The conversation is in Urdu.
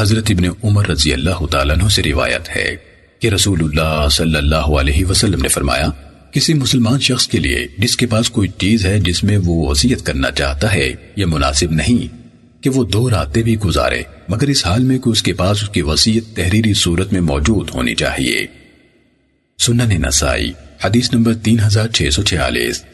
حضرت ابن عمر رضی اللہ تعالیٰ عنہ سے روایت ہے کہ رسول اللہ صلی اللہ علیہ وسلم نے فرمایا، کسی مسلمان شخص کے لیے جس کے پاس کوئی چیز ہے جس میں وہ وصیت کرنا چاہتا ہے، یہ مناسب نہیں کہ وہ دو راتیں بھی گزارے، مگر اس حال میں کہ اس کے پاس اس کی وصیت تحریری صورت میں موجود ہونی چاہیے۔ سنن نسائی، حدیث نمبر تین ہزار چھ سو چھیالیس۔